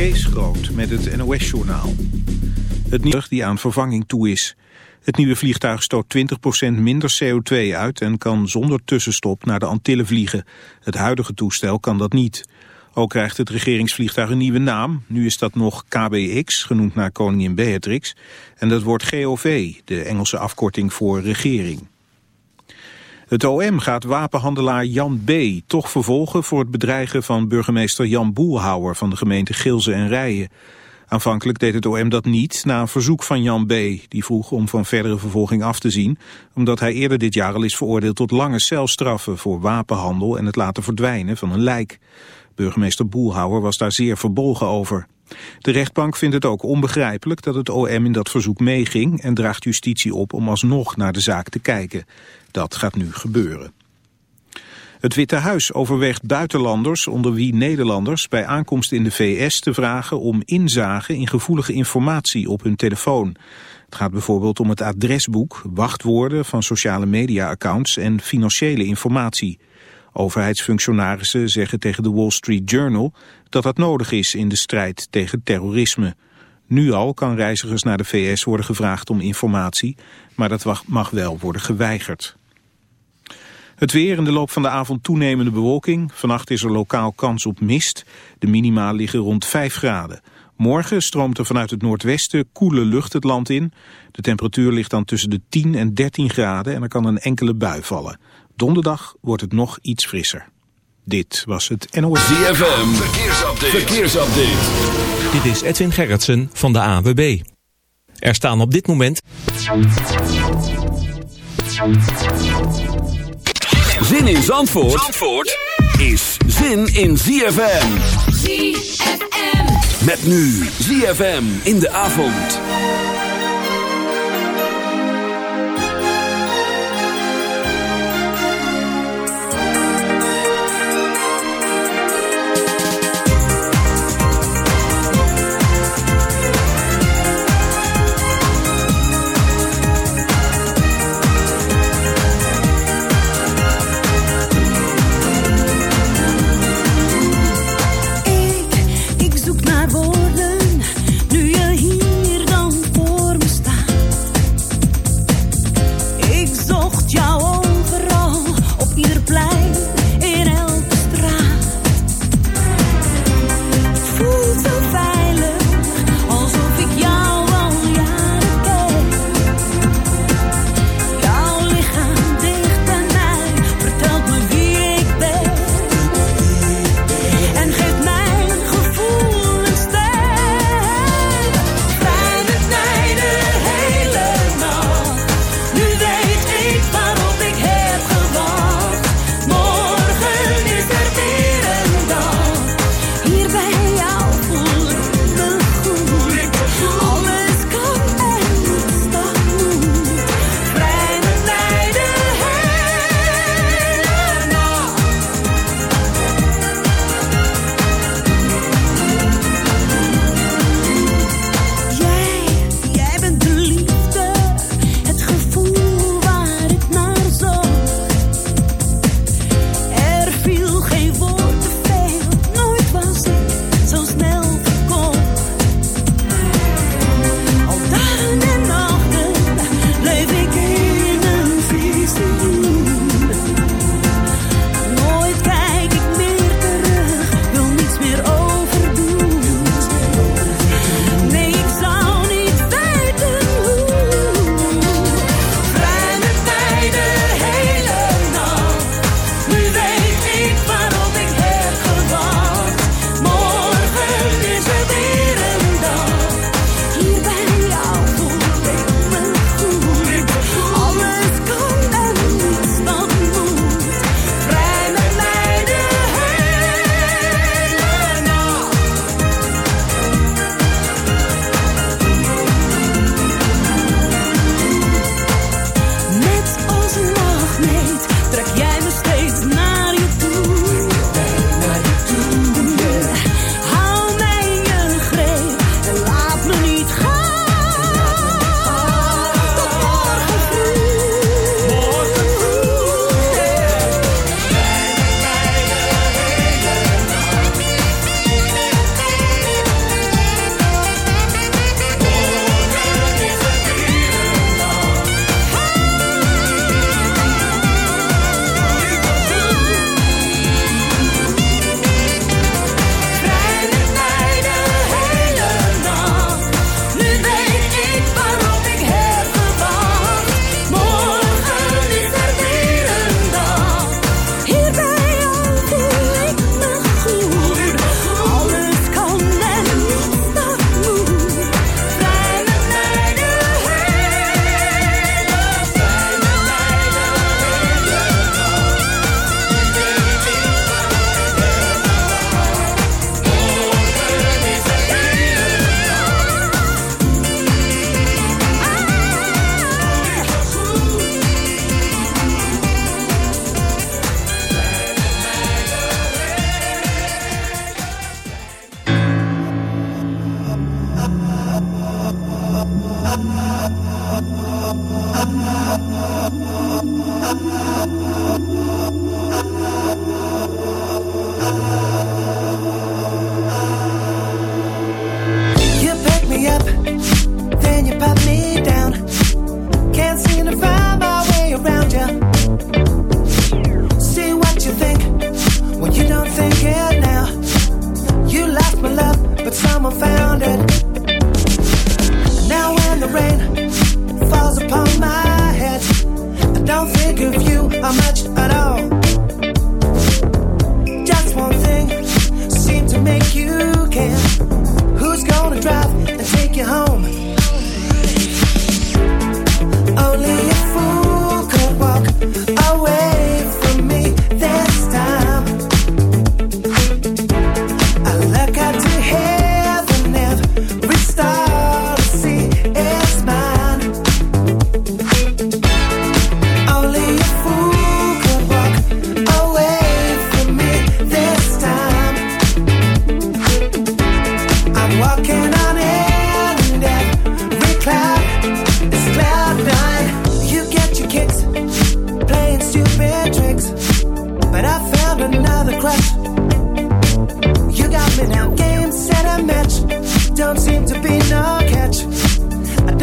Kees Groot met het NOS-journaal. Het nieuwe die aan vervanging toe is. Het nieuwe vliegtuig stoot 20% minder CO2 uit en kan zonder tussenstop naar de Antillen vliegen. Het huidige toestel kan dat niet. Ook krijgt het regeringsvliegtuig een nieuwe naam. Nu is dat nog KBX, genoemd naar koningin Beatrix. En dat wordt GOV, de Engelse afkorting voor regering. Het OM gaat wapenhandelaar Jan B. toch vervolgen voor het bedreigen van burgemeester Jan Boelhouwer van de gemeente Gilze en Rijen. Aanvankelijk deed het OM dat niet na een verzoek van Jan B. Die vroeg om van verdere vervolging af te zien, omdat hij eerder dit jaar al is veroordeeld tot lange celstraffen voor wapenhandel en het laten verdwijnen van een lijk. Burgemeester Boelhouwer was daar zeer verbolgen over. De rechtbank vindt het ook onbegrijpelijk dat het OM in dat verzoek meeging en draagt justitie op om alsnog naar de zaak te kijken. Dat gaat nu gebeuren. Het Witte Huis overweegt buitenlanders, onder wie Nederlanders, bij aankomst in de VS te vragen om inzage in gevoelige informatie op hun telefoon. Het gaat bijvoorbeeld om het adresboek, wachtwoorden van sociale media-accounts en financiële informatie. Overheidsfunctionarissen zeggen tegen de Wall Street Journal dat dat nodig is in de strijd tegen terrorisme. Nu al kan reizigers naar de VS worden gevraagd om informatie, maar dat mag wel worden geweigerd. Het weer in de loop van de avond toenemende bewolking. Vannacht is er lokaal kans op mist. De minima liggen rond 5 graden. Morgen stroomt er vanuit het noordwesten koele lucht het land in. De temperatuur ligt dan tussen de 10 en 13 graden en er kan een enkele bui vallen. Donderdag wordt het nog iets frisser. Dit was het NOS. ZFM, verkeersupdate. verkeersupdate. Dit is Edwin Gerritsen van de AWB. Er staan op dit moment... Zin in Zandvoort, Zandvoort is zin in ZFM. ZFM. Met nu ZFM in de avond.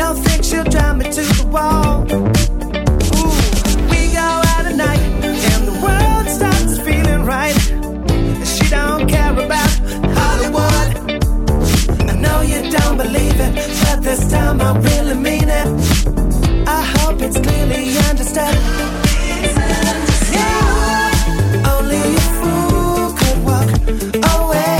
don't think she'll drive me to the wall. Ooh, we go out at night and the world starts feeling right. She don't care about Hollywood. I know you don't believe it, but this time I really mean it. I hope it's clearly understood. Yeah. Only a fool could walk away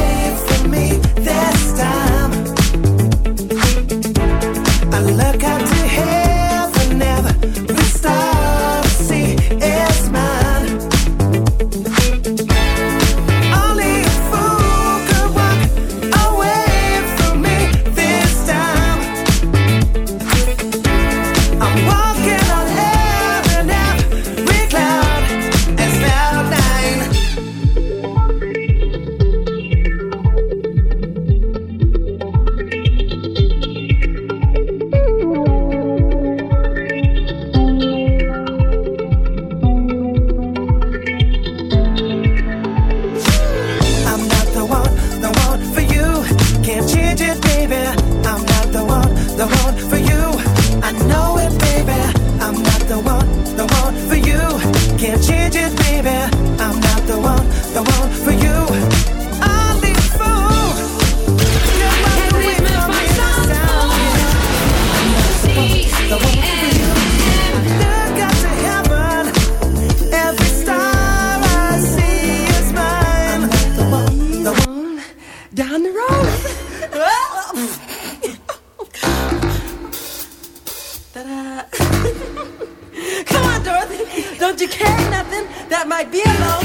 but you care nothing. That might be a loan.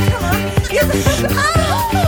Come on.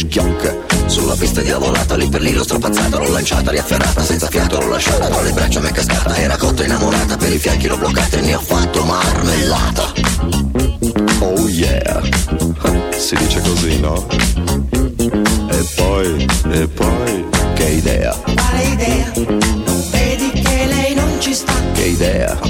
Che schiocca. Sulla pista di lavorata, lì per lì l'ho strapazzata, l'ho lanciata, riafferrata, senza fiato l'ho lasciata, tra le braccia mi è cascata, era cotta innamorata, per i fianchi l'ho bloccata e ne ho fatto marmellata. Oh yeah, si dice così, no? E poi, e poi, che idea? Quale idea? ci sta. Che idea? Quale idea?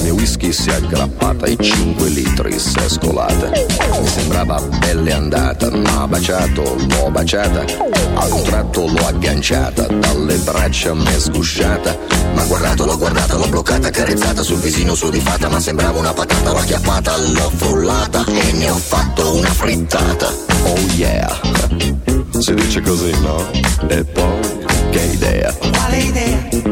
Mio whisky si è aggrappata e 5 litri si è scolata. Mi sembrava belle andata, ma baciato, l'ho baciata. A un tratto l'ho agganciata, dalle braccia m'è sgusciata. Ma guardato, l'ho guardata, l'ho bloccata, carezzata sul visino su di fatta, ma sembrava una patata, l'ho acchiappata, l'ho frullata e ne ho fatto una frittata. Oh yeah! Si dice così, no? E poi, che idea? Quale idea?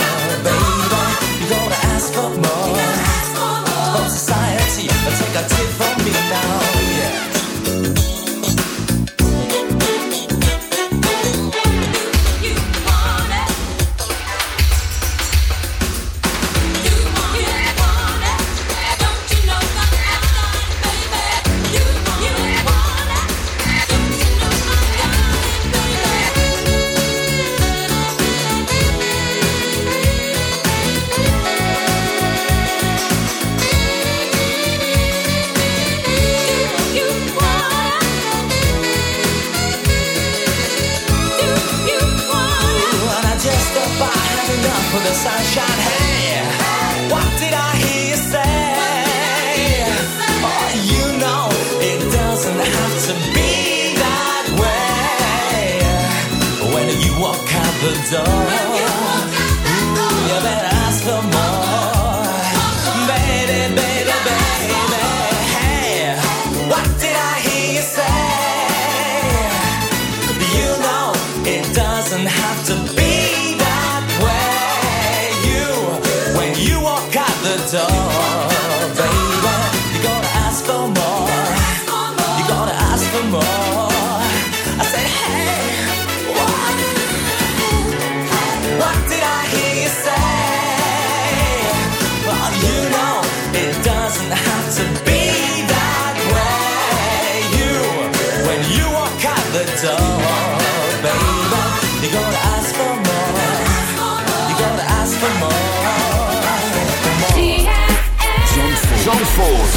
Zandvoort.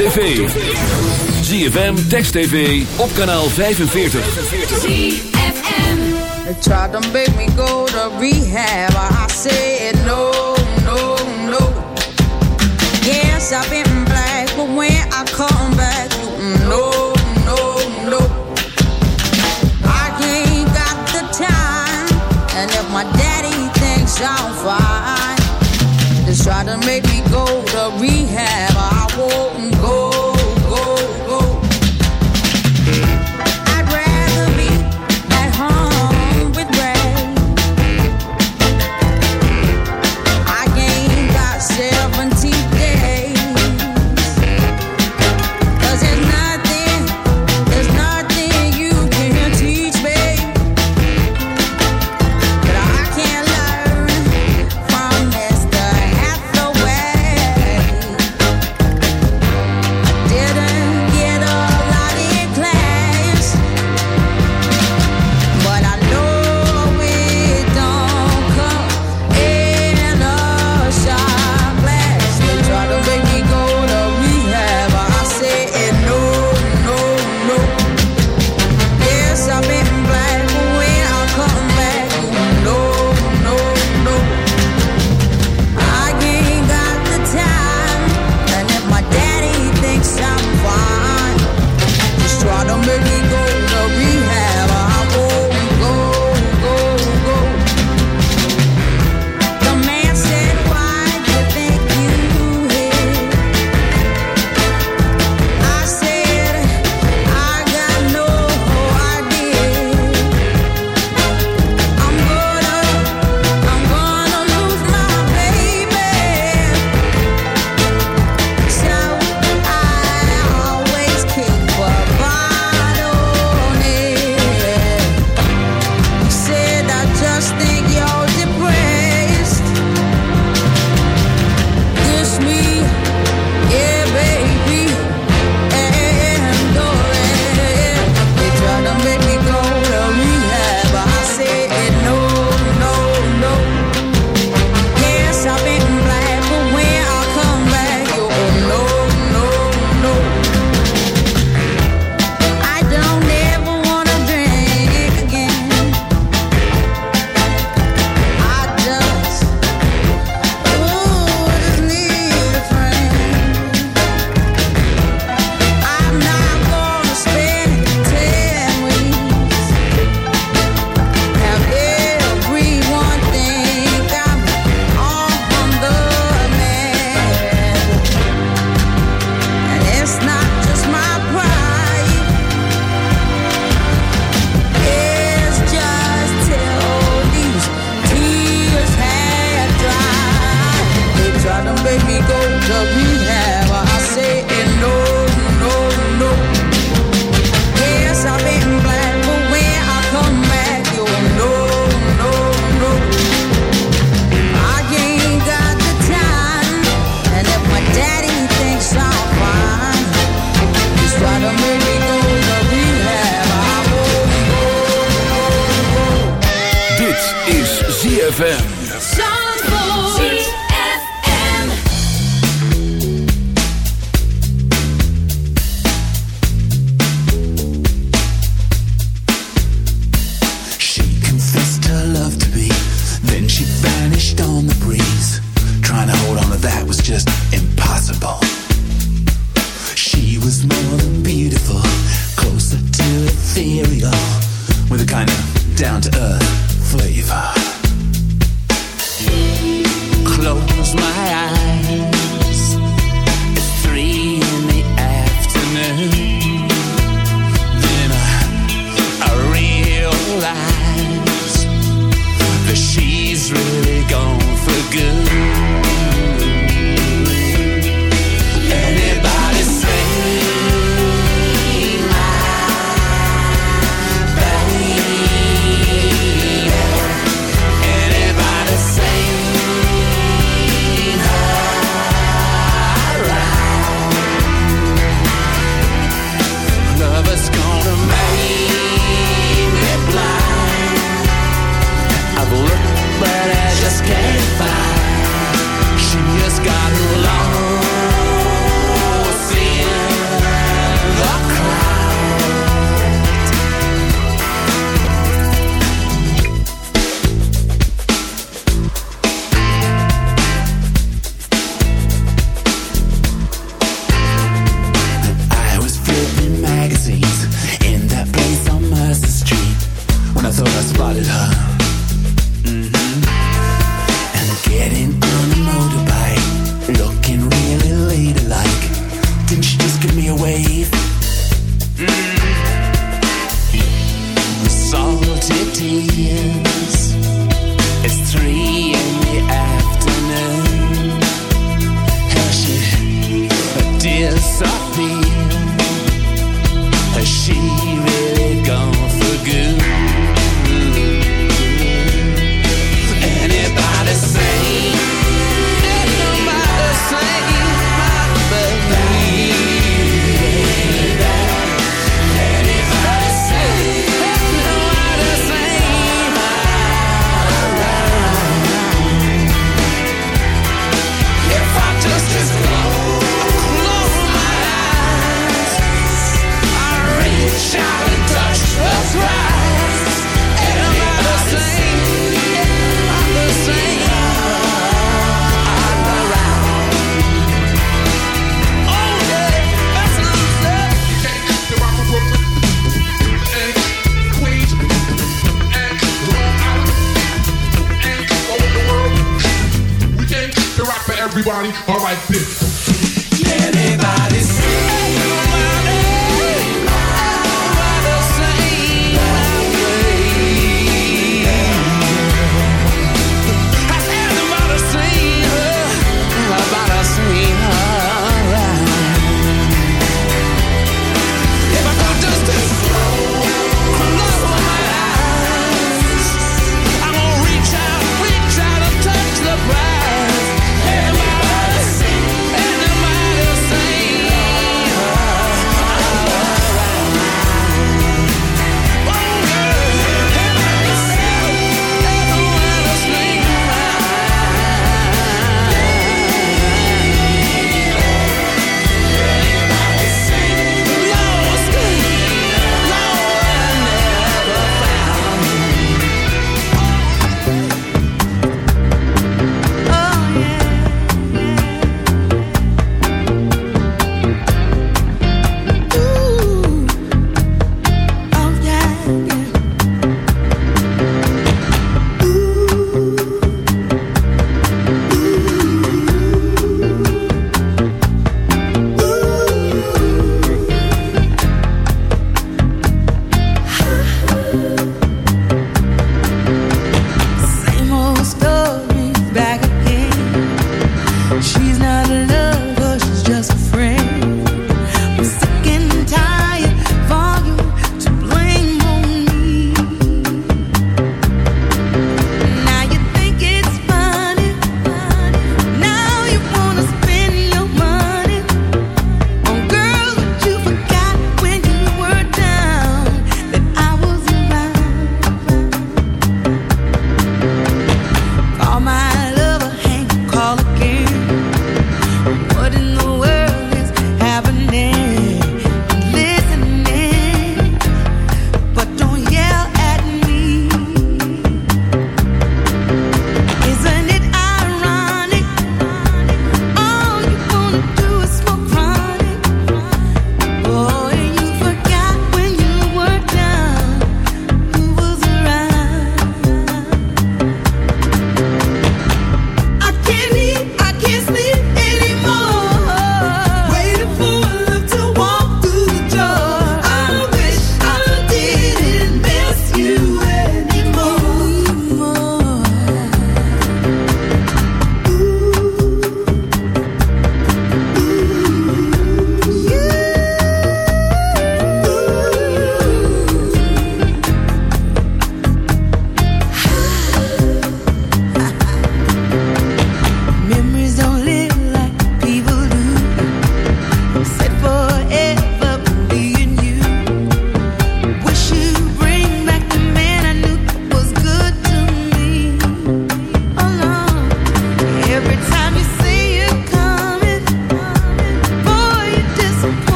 tv. ZFM, Text TV, op kanaal 45. ZFM. Try to make me go to rehab. I said no, no, no. Yes, I've been black, but when I come back, no, no, no. I ain't got the time, and if my daddy thinks I'm fine, Just try to make me go to rehab.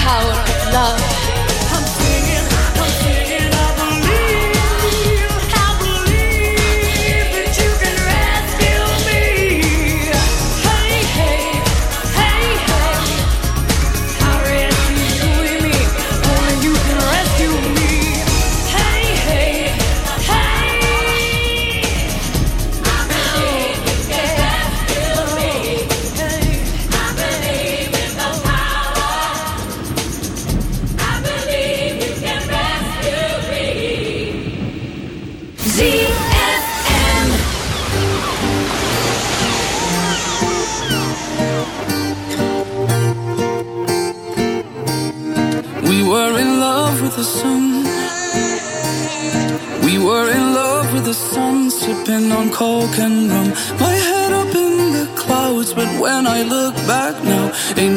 power of love.